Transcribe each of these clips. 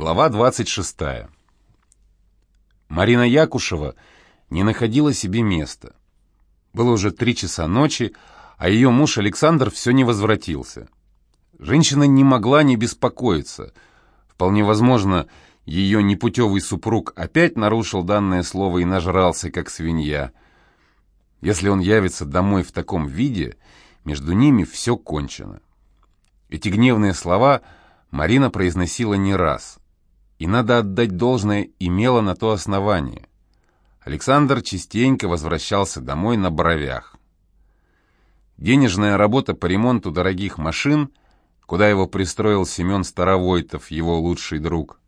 Глава 26. Марина Якушева не находила себе места. Было уже три часа ночи, а ее муж Александр все не возвратился. Женщина не могла не беспокоиться. Вполне возможно, ее непутевый супруг опять нарушил данное слово и нажрался, как свинья. Если он явится домой в таком виде, между ними все кончено. Эти гневные слова Марина произносила не раз и, надо отдать должное, имела на то основание. Александр частенько возвращался домой на бровях. Денежная работа по ремонту дорогих машин, куда его пристроил Семен Старовойтов, его лучший друг,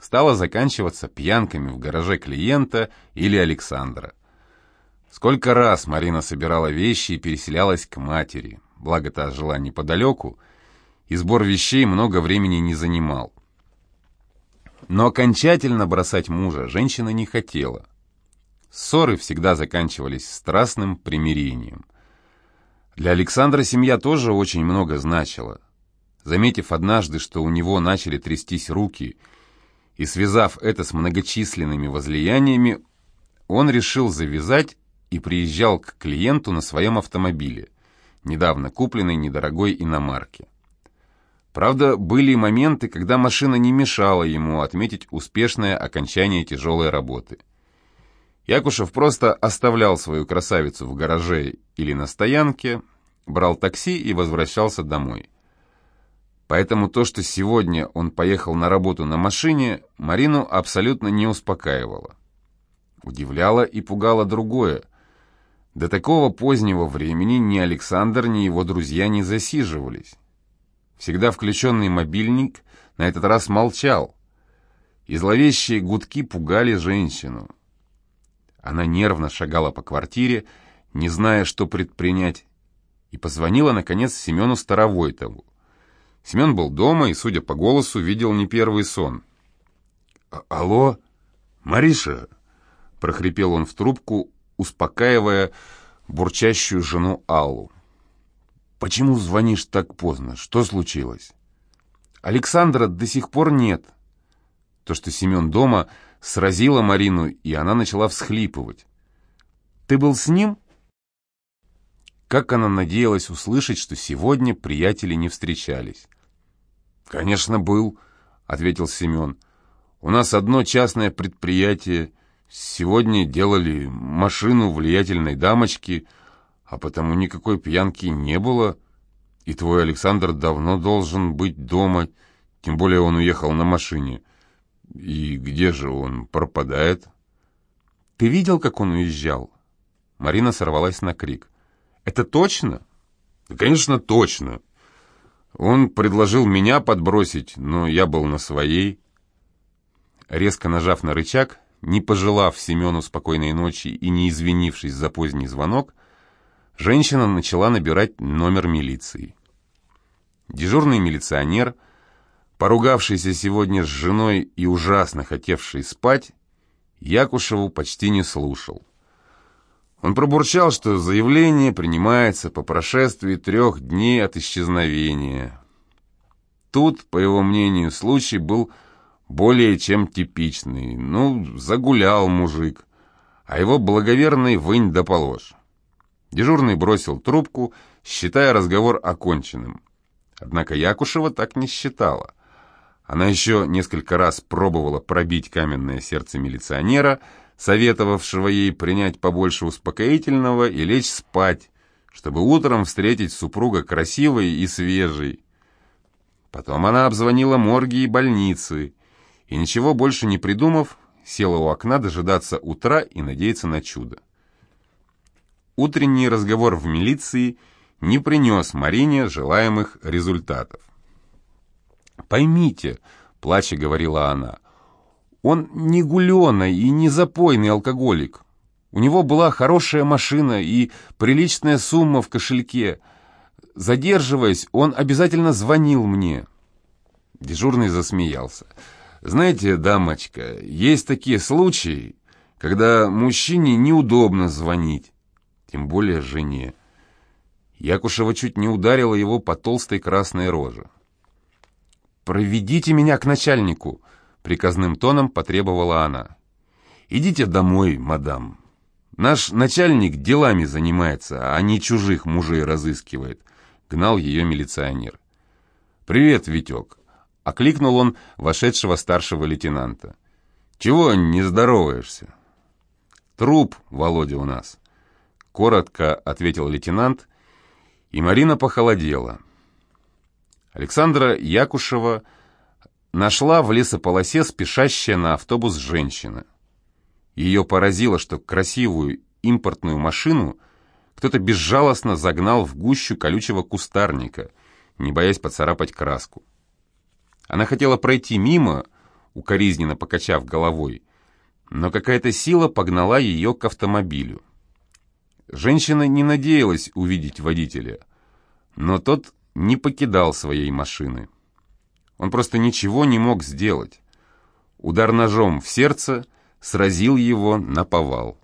стала заканчиваться пьянками в гараже клиента или Александра. Сколько раз Марина собирала вещи и переселялась к матери, благо та жила неподалеку, и сбор вещей много времени не занимал. Но окончательно бросать мужа женщина не хотела. Ссоры всегда заканчивались страстным примирением. Для Александра семья тоже очень много значила. Заметив однажды, что у него начали трястись руки, и связав это с многочисленными возлияниями, он решил завязать и приезжал к клиенту на своем автомобиле, недавно купленной недорогой иномарке. Правда, были моменты, когда машина не мешала ему отметить успешное окончание тяжелой работы. Якушев просто оставлял свою красавицу в гараже или на стоянке, брал такси и возвращался домой. Поэтому то, что сегодня он поехал на работу на машине, Марину абсолютно не успокаивало. Удивляло и пугало другое. До такого позднего времени ни Александр, ни его друзья не засиживались. Всегда включенный мобильник на этот раз молчал, и зловещие гудки пугали женщину. Она нервно шагала по квартире, не зная, что предпринять, и позвонила, наконец, Семену Старовойтову. Семен был дома и, судя по голосу, видел не первый сон. «А, «Алло, Мариша!» — прохрипел он в трубку, успокаивая бурчащую жену Аллу. «Почему звонишь так поздно? Что случилось?» «Александра до сих пор нет». То, что Семен дома, сразило Марину, и она начала всхлипывать. «Ты был с ним?» Как она надеялась услышать, что сегодня приятели не встречались. «Конечно, был», — ответил Семен. «У нас одно частное предприятие. Сегодня делали машину влиятельной дамочки» а потому никакой пьянки не было, и твой Александр давно должен быть дома, тем более он уехал на машине. И где же он пропадает? Ты видел, как он уезжал? Марина сорвалась на крик. Это точно? Да, конечно, точно. Он предложил меня подбросить, но я был на своей. Резко нажав на рычаг, не пожелав Семену спокойной ночи и не извинившись за поздний звонок, женщина начала набирать номер милиции. Дежурный милиционер, поругавшийся сегодня с женой и ужасно хотевший спать, Якушеву почти не слушал. Он пробурчал, что заявление принимается по прошествии трех дней от исчезновения. Тут, по его мнению, случай был более чем типичный. Ну, загулял мужик, а его благоверный вынь да положь. Дежурный бросил трубку, считая разговор оконченным. Однако Якушева так не считала. Она еще несколько раз пробовала пробить каменное сердце милиционера, советовавшего ей принять побольше успокоительного и лечь спать, чтобы утром встретить супруга красивой и свежей. Потом она обзвонила морги и больницы, и ничего больше не придумав, села у окна дожидаться утра и надеяться на чудо. Утренний разговор в милиции не принес Марине желаемых результатов. «Поймите», — плача говорила она, — «он не гуленый и не запойный алкоголик. У него была хорошая машина и приличная сумма в кошельке. Задерживаясь, он обязательно звонил мне». Дежурный засмеялся. «Знаете, дамочка, есть такие случаи, когда мужчине неудобно звонить тем более жене. Якушева чуть не ударила его по толстой красной роже. проведите меня к начальнику!» Приказным тоном потребовала она. «Идите домой, мадам. Наш начальник делами занимается, а не чужих мужей разыскивает», — гнал ее милиционер. «Привет, Витек!» — окликнул он вошедшего старшего лейтенанта. «Чего не здороваешься?» «Труп, Володя, у нас», — коротко ответил лейтенант, и Марина похолодела. Александра Якушева нашла в лесополосе спешащая на автобус женщина. Ее поразило, что красивую импортную машину кто-то безжалостно загнал в гущу колючего кустарника, не боясь поцарапать краску. Она хотела пройти мимо, укоризненно покачав головой, но какая-то сила погнала ее к автомобилю. Женщина не надеялась увидеть водителя, но тот не покидал своей машины. Он просто ничего не мог сделать. Удар ножом в сердце сразил его на повал.